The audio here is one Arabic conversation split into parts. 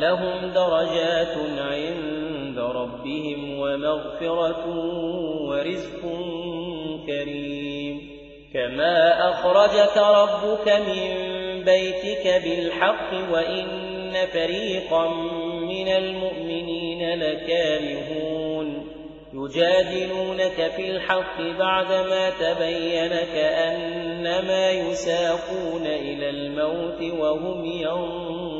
لهم درجات عند ربهم ومغفرة ورزق كريم. كما أخرجك ربك من بيتك بالحق وإن فريقا من المؤمنين لكارهون. يجادلونك في الحق بعدما تبين كأنما يساقون إلى الموت وهم ينظرون.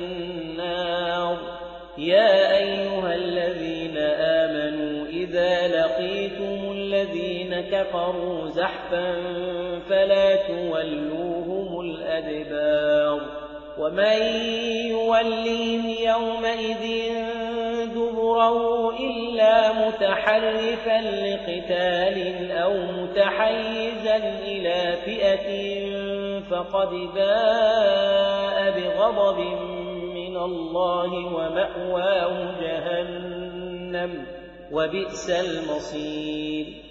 كفروا زحفا فلا تولوهم الأدبار ومن يوليهم يومئذ دبره إلا متحرفا لقتال أو متحيزا إلى فئة فقد باء بغضب من الله ومأواه جهنم وبئس المصير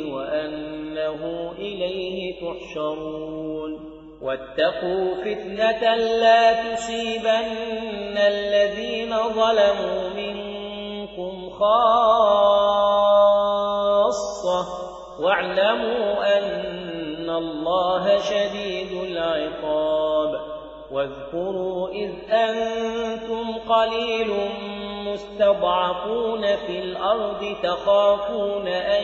وأنه إليه تحشرون واتقوا فتنة لا تصيبن الذين ظلموا منكم خاصة واعلموا أن الله شديد العقاب واذكروا إذ أنتم قليل مستضعفون في الأرض تخافون أن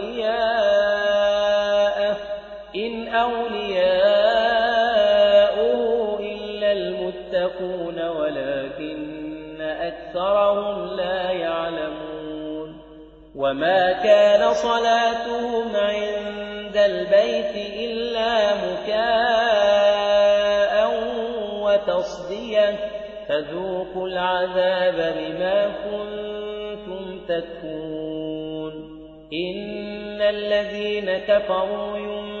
أولياؤه إلا المتقون ولكن أكثرهم لا يعلمون. وما كان صلاتهم عند البيت إلا مكاء وتصدية. فذوقوا العذاب بما كنتم تكفون إن الذين كفروا ينفقون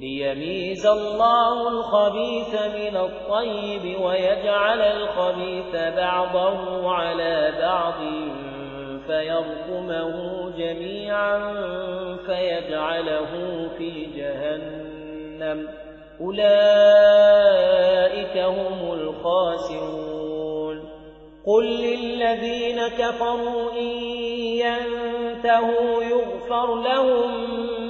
ليميز الله الخبيث من الطيب ويجعل الخبيث بعضه على بعض فيرقمه جميعا فيجعله في جهنم. أولئك هم الخاسرون. قل للذين كفروا إن ينتهوا يغفر لهم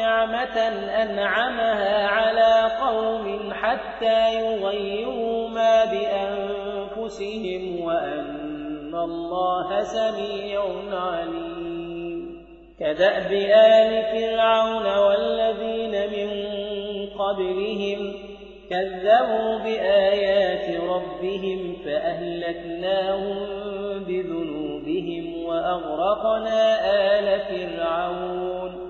نعمة أنعمها على قوم حتى يغيروا ما بأنفسهم وأن الله سميع عليم. كدأب آل فرعون والذين من قبلهم كذبوا بآيات ربهم فأهلكناهم بذنوبهم وأغرقنا آل فرعون.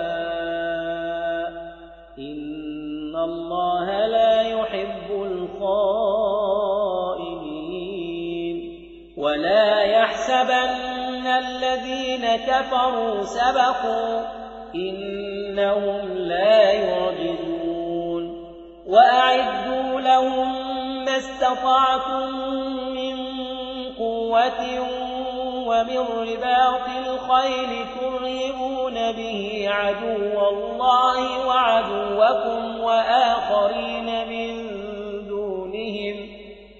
الذين كفروا سبقوا إنهم لا يعجزون. وأعدوا لهم ما استطعتم من قوة ومن رباط الخيل ترهبون به عدو الله وعدوكم وآخرين من دونهم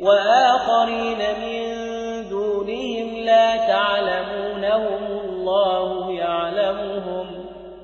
وآخرين من دونهم لا تعلمونهم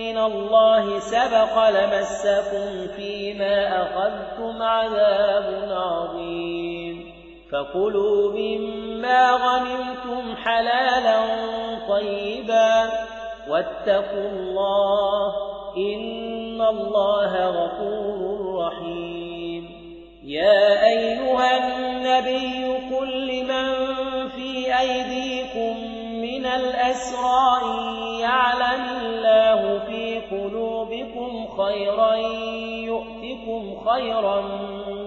من الله سبق لمسكم فيما أخذتم عذاب عظيم. فكلوا مما غنمتم حلالا طيبا. واتقوا الله إن الله غفور رحيم. يا أيها النبي كل من في أيديكم من الأسرى يعلم الله قلوبكم خيرا يؤتكم خيرا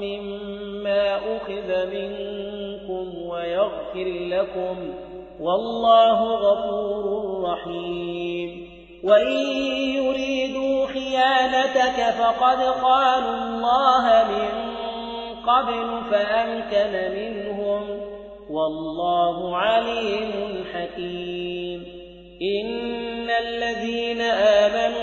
مما أخذ منكم ويغفر لكم والله غفور رحيم. وإن يريدوا خيانتك فقد قالوا الله من قبل فأمكن منهم والله عليم حكيم. إن الذين آمنوا